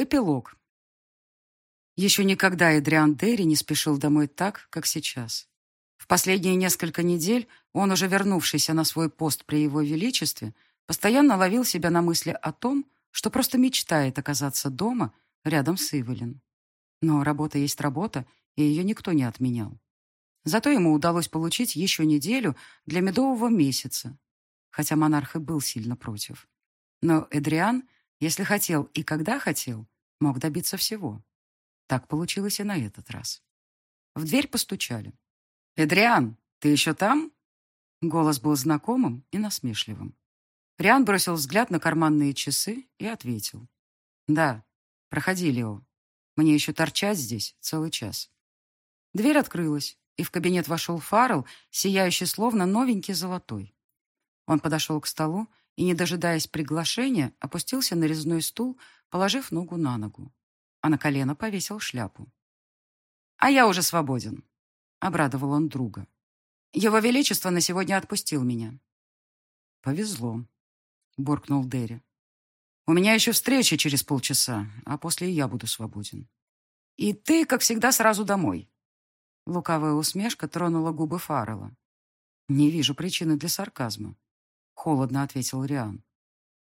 Эпилог. Еще никогда Эдриан Дерри не спешил домой так, как сейчас. В последние несколько недель он, уже вернувшийся на свой пост при его величестве, постоянно ловил себя на мысли о том, что просто мечтает оказаться дома рядом с Ивелин. Но работа есть работа, и ее никто не отменял. Зато ему удалось получить еще неделю для медового месяца, хотя монарх и был сильно против. Но Эдриан — если хотел и когда хотел, мог добиться всего. Так получилось и на этот раз. В дверь постучали. «Эдриан, ты еще там?» Голос был знакомым и насмешливым. Риан бросил взгляд на карманные часы и ответил. «Да, проходи, Лео. Мне еще торчать здесь целый час». Дверь открылась, и в кабинет вошел Фаррелл, сияющий словно новенький золотой. Он подошел к столу и, не дожидаясь приглашения, опустился на резной стул, положив ногу на ногу, а на колено повесил шляпу. «А я уже свободен», — обрадовал он друга. «Его Величество на сегодня отпустил меня». «Повезло», — буркнул Дерри. «У меня еще встреча через полчаса, а после я буду свободен». «И ты, как всегда, сразу домой». Лукавая усмешка тронула губы Фаррелла. «Не вижу причины для сарказма», холодно ответил Риан.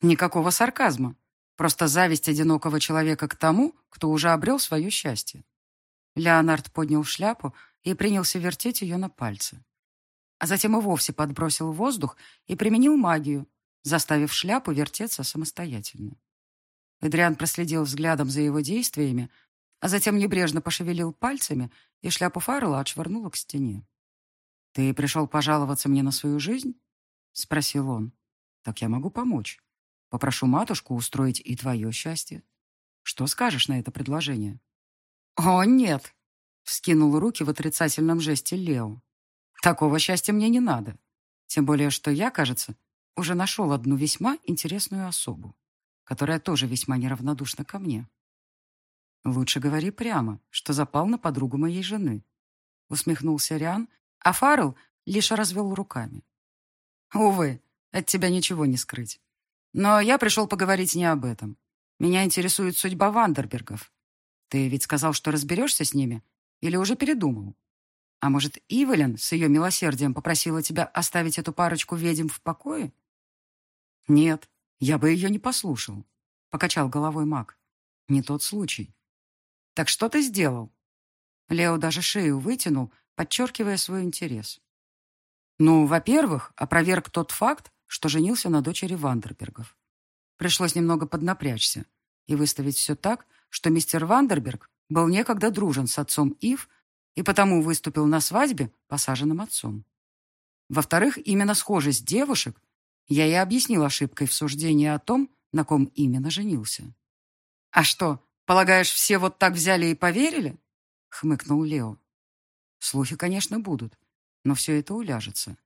Никакого сарказма. Просто зависть одинокого человека к тому, кто уже обрел свое счастье. Леонард поднял шляпу и принялся вертеть ее на пальце. А затем и вовсе подбросил воздух и применил магию, заставив шляпу вертеться самостоятельно. Эдриан проследил взглядом за его действиями, а затем небрежно пошевелил пальцами, и шляпу Фаррелла отшвырнула к стене. «Ты пришел пожаловаться мне на свою жизнь?» — спросил он. «Так я могу помочь. Попрошу матушку устроить и твое счастье. Что скажешь на это предложение?» «О, нет!» — вскинул руки в отрицательном жесте Лео. «Такого счастья мне не надо. Тем более, что я, кажется, уже нашел одну весьма интересную особу, которая тоже весьма неравнодушна ко мне. Лучше говори прямо, что запал на подругу моей жены», — усмехнулся Риан, а Фаррелл лишь развел руками. Увы, от тебя ничего не скрыть. Но я пришел поговорить не об этом. Меня интересует судьба Вандербергов. Ты ведь сказал, что разберешься с ними? Или уже передумал? А может, Ивелин с ее милосердием попросила тебя оставить эту парочку ведьм в покое? Нет, я бы ее не послушал. Покачал головой маг. Не тот случай. Так что ты сделал? Лео даже шею вытянул, подчеркивая свой интерес. Ну, во-первых, опроверг тот факт, что женился на дочери Вандербергов. Пришлось немного поднапрячься и выставить все так, что мистер Вандерберг был некогда дружен с отцом Ив и потому выступил на свадьбе посаженным отцом. Во-вторых, именно схожесть девушек я и объяснил ошибкой в суждении о том, на ком именно женился. «А что, полагаешь, все вот так взяли и поверили?» — хмыкнул Лео. «Слухи, конечно, будут, но все это уляжется.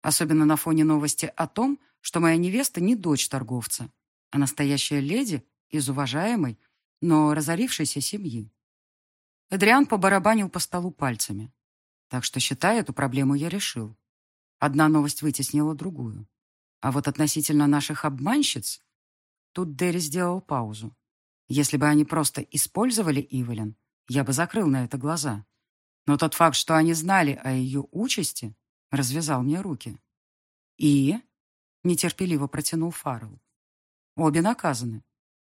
Особенно на фоне новости о том, что моя невеста не дочь торговца, а настоящая леди из уважаемой, но разорившейся семьи. Эдриан побарабанил по столу пальцами. Так что, считай, эту проблему я решил. Одна новость вытеснила другую. А вот относительно наших обманщиц... Тут Дерри сделал паузу. Если бы они просто использовали Ивелин, я бы закрыл на это глаза. Но тот факт, что они знали о ее участи, развязал мне руки. «И?» — нетерпеливо протянул Фаррелл. «Обе наказаны.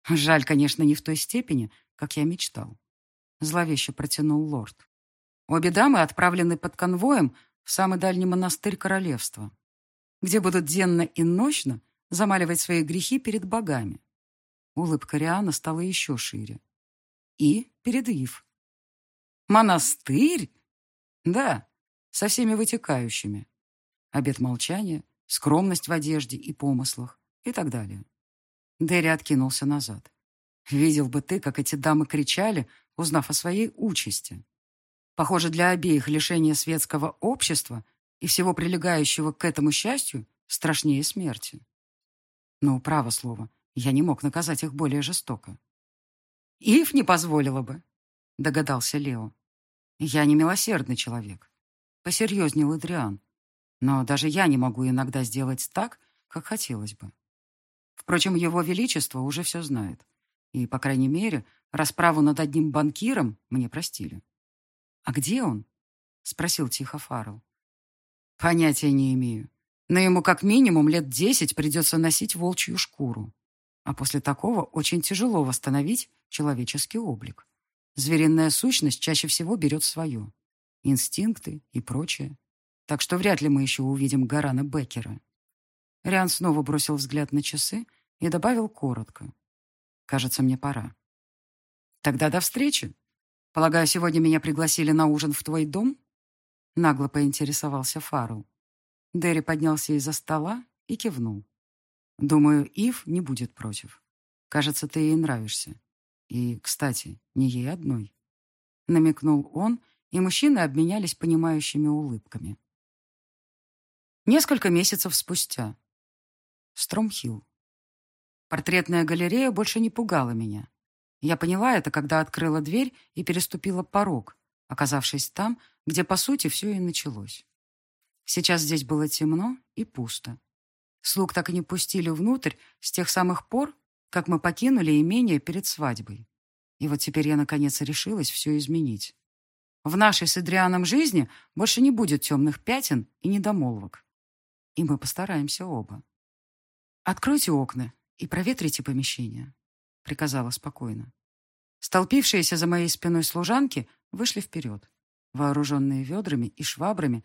Жаль, конечно, не в той степени, как я мечтал». Зловеще протянул лорд. «Обе дамы отправлены под конвоем в самый дальний монастырь королевства, где будут денно и ночно замаливать свои грехи перед богами». Улыбка Риана стала еще шире. «И перед Ив». Монастырь? Да, со всеми вытекающими. Обет молчания, скромность в одежде и помыслах и так далее. Дерри откинулся назад. Видел бы ты, как эти дамы кричали, узнав о своей участи. Похоже, для обеих лишение светского общества и всего прилегающего к этому счастью страшнее смерти. Но, право слово, я не мог наказать их более жестоко. «Ив не позволила бы», — догадался Лео. Я не милосердный человек. Посерьезнел Адриан. Но даже я не могу иногда сделать так, как хотелось бы. Впрочем, его величество уже все знает. И, по крайней мере, расправу над одним банкиром мне простили. «А где он?» — спросил тихо Фаррелл. «Понятия не имею. Но ему как минимум лет десять придется носить волчью шкуру. А после такого очень тяжело восстановить человеческий облик. Звериная сущность чаще всего берет свое. Инстинкты и прочее. Так что вряд ли мы еще увидим Гарана Беккера. Риан снова бросил взгляд на часы и добавил коротко. «Кажется, мне пора». «Тогда до встречи. Полагаю, сегодня меня пригласили на ужин в твой дом?» Нагло поинтересовался Фаррелл. Дерри поднялся из-за стола и кивнул. «Думаю, Ив не будет против. Кажется, ты ей нравишься. И, кстати, не ей одной». Намекнул он, и мужчины обменялись понимающими улыбками. Несколько месяцев спустя. Стромхилл. Портретная галерея больше не пугала меня. Я поняла это, когда открыла дверь и переступила порог, оказавшись там, где, по сути, все и началось. Сейчас здесь было темно и пусто. Слуг так и не пустили внутрь с тех самых пор, как мы покинули имение перед свадьбой. И вот теперь я, наконец, решилась все изменить. В нашей с Эдрианом жизни больше не будет темных пятен и недомолвок. И мы постараемся оба. «Откройте окна и проветрите помещение», — приказала спокойно. Столпившиеся за моей спиной служанки вышли вперед, вооруженные ведрами и швабрами,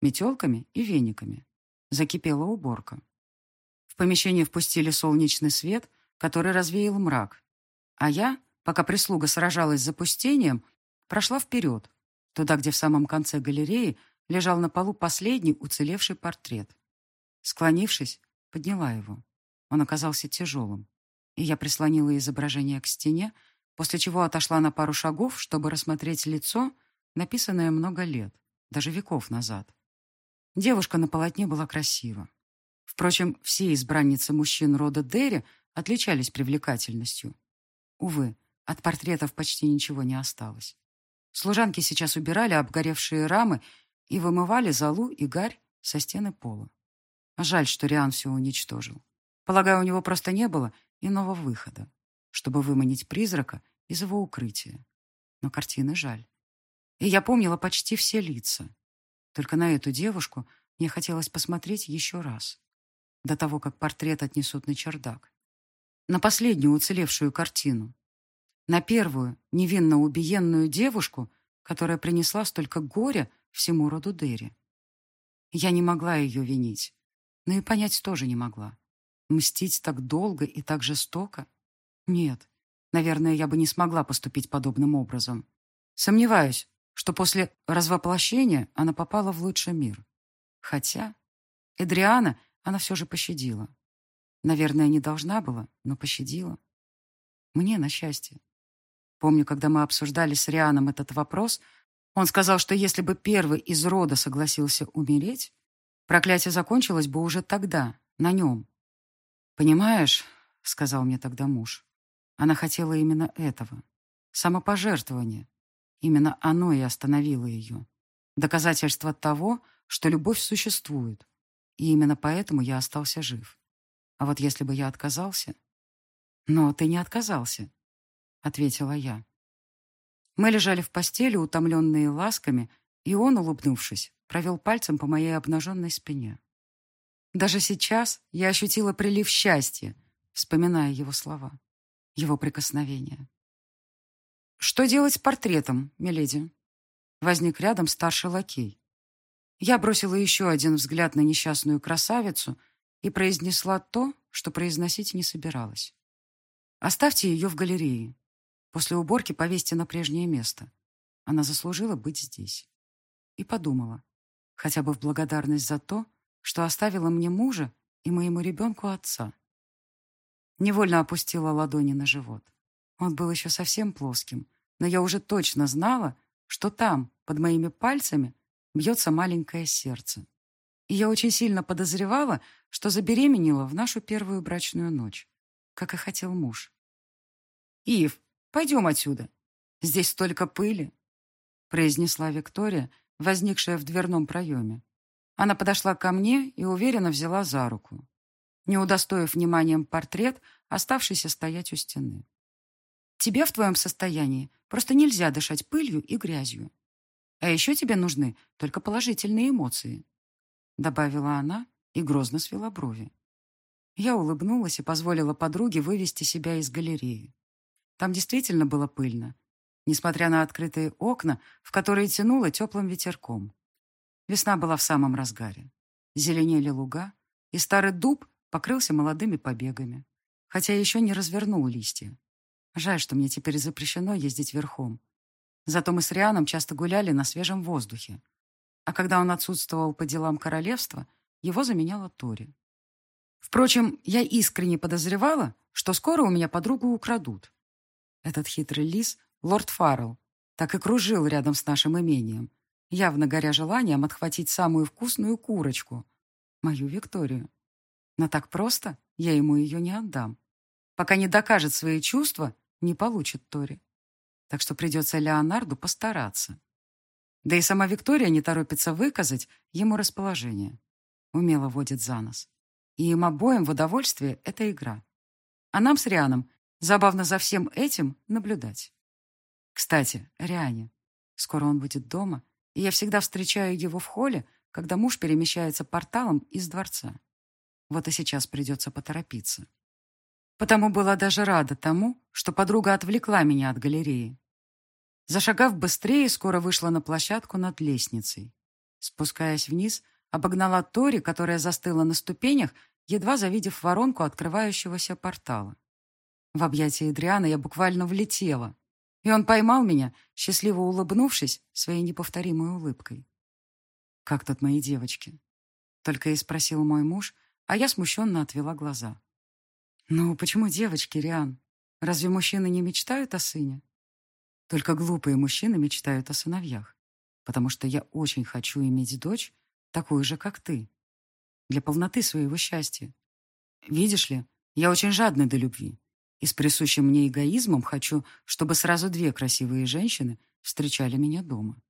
метелками и вениками. Закипела уборка. В помещение впустили солнечный свет, который развеял мрак. А я, пока прислуга сражалась с запустением, прошла вперед, туда, где в самом конце галереи лежал на полу последний уцелевший портрет. Склонившись, Подняла его. Он оказался тяжелым. И я прислонила изображение к стене, после чего отошла на пару шагов, чтобы рассмотреть лицо, написанное много лет, даже веков назад. Девушка на полотне была красива. Впрочем, все избранницы мужчин рода Дерри отличались привлекательностью. Увы, от портретов почти ничего не осталось. Служанки сейчас убирали обгоревшие рамы и вымывали золу и гарь со стены пола. Жаль, что Риан все уничтожил. Полагаю, у него просто не было иного выхода, чтобы выманить призрака из его укрытия. Но картины жаль. И я помнила почти все лица. Только на эту девушку мне хотелось посмотреть еще раз. До того, как портрет отнесут на чердак. На последнюю уцелевшую картину. На первую, невинно убиенную девушку, которая принесла столько горя всему роду Дерри. Я не могла ее винить но и понять тоже не могла. Мстить так долго и так жестоко? Нет, наверное, я бы не смогла поступить подобным образом. Сомневаюсь, что после развоплощения она попала в лучший мир. Хотя Эдриана она все же пощадила. Наверное, не должна была, но пощадила. Мне на счастье. Помню, когда мы обсуждали с Рианом этот вопрос, он сказал, что если бы первый из рода согласился умереть, Проклятие закончилось бы уже тогда, на нем. «Понимаешь», — сказал мне тогда муж, — она хотела именно этого. Самопожертвование. Именно оно и остановило ее. Доказательство того, что любовь существует. И именно поэтому я остался жив. А вот если бы я отказался... «Но ты не отказался», — ответила я. Мы лежали в постели, утомленные ласками, и он, улыбнувшись, провел пальцем по моей обнаженной спине. Даже сейчас я ощутила прилив счастья, вспоминая его слова, его прикосновения. «Что делать с портретом, миледи?» Возник рядом старший лакей. Я бросила еще один взгляд на несчастную красавицу и произнесла то, что произносить не собиралась. «Оставьте ее в галерее. После уборки повесьте на прежнее место. Она заслужила быть здесь». И подумала, хотя бы в благодарность за то, что оставила мне мужа и моему ребенку отца. Невольно опустила ладони на живот. Он был еще совсем плоским, но я уже точно знала, что там, под моими пальцами, бьется маленькое сердце. И я очень сильно подозревала, что забеременела в нашу первую брачную ночь, как и хотел муж. «Ив, пойдем отсюда. Здесь столько пыли», произнесла Виктория, возникшая в дверном проеме. Она подошла ко мне и уверенно взяла за руку, не удостоив вниманием портрет, оставшийся стоять у стены. Тебе в твоем состоянии просто нельзя дышать пылью и грязью. А еще тебе нужны только положительные эмоции», — добавила она и грозно свела брови. Я улыбнулась и позволила подруге вывести себя из галереи. Там действительно было пыльно, несмотря на открытые окна, в которые тянуло теплым ветерком. Весна была в самом разгаре. Зеленели луга, и старый дуб покрылся молодыми побегами, хотя еще не развернул листья. Жаль, что мне теперь запрещено ездить верхом. Зато мы с Рианом часто гуляли на свежем воздухе. А когда он отсутствовал по делам королевства, его заменяла Тори. Впрочем, я искренне подозревала, что скоро у меня подругу украдут. Этот хитрый лис, лорд Фаррелл, так и кружил рядом с нашим имением, явно горя желанием отхватить самую вкусную курочку, мою Викторию. Но так просто я ему ее не отдам. Пока не докажет свои чувства, не получит Тори. Так что придется Леонарду постараться. Да и сама Виктория не торопится выказать ему расположение. Умело водит за нос. И им обоим в удовольствие эта игра. А нам с Рианом забавно за всем этим наблюдать. Кстати, Риане. Скоро он будет дома, и я всегда встречаю его в холле, когда муж перемещается порталом из дворца. Вот и сейчас придется поторопиться. Потому была даже рада тому, что подруга отвлекла меня от галереи. Зашагав быстрее, скоро вышла на площадку над лестницей. Спускаясь вниз, обогнала Тори, которая застыла на ступенях, едва завидев воронку открывающегося портала. В объятия Эдриана я буквально влетела, и он поймал меня, счастливо улыбнувшись своей неповторимой улыбкой. «Как тут мои девочки?» Только и спросил мой муж, а я смущенно отвела глаза. «Ну, почему девочки, Риан? Разве мужчины не мечтают о сыне?» «Только глупые мужчины мечтают о сыновьях, потому что я очень хочу иметь дочь, такую же, как ты, для полноты своего счастья. Видишь ли, я очень жадный до любви, и с присущим мне эгоизмом хочу, чтобы сразу две красивые женщины встречали меня дома.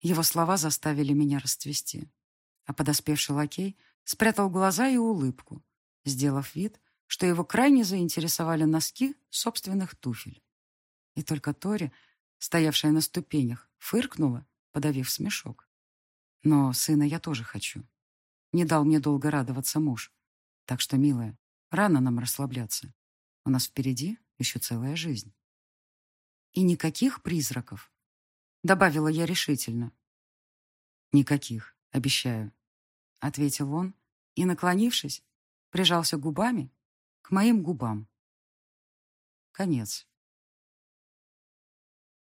Его слова заставили меня расцвести. А подоспевший лакей спрятал глаза и улыбку, сделав вид, что его крайне заинтересовали носки собственных туфель. И только Тори, стоявшая на ступенях, фыркнула, подавив смешок. Но сына я тоже хочу. Не дал мне долго радоваться муж. Так что, милая, рано нам расслабляться. У нас впереди еще целая жизнь. И никаких призраков, добавила я решительно. Никаких, обещаю, ответил он и, наклонившись, прижался губами к моим губам. Конец.